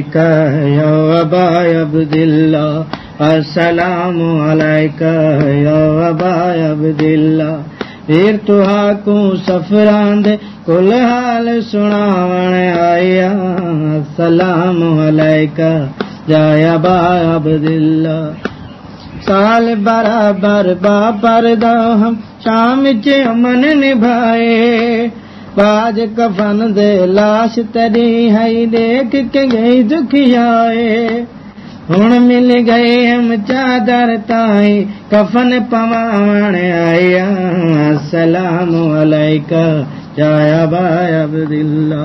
علیکہ یا ابا عبداللہ السلام علیکہ تو کو سفراند کل حال سناون آیا السلام علیکہ یا ابا عبداللہ سال برابر باپر ہم، شام چمن نبھائے. پاج کفن دے لاش تری ہے دیکھ کے گئی دکھیائے ہوں مل گئے ہم چادر تائی کفن پوان آیا سلام علیکہ جایا با عبداللہ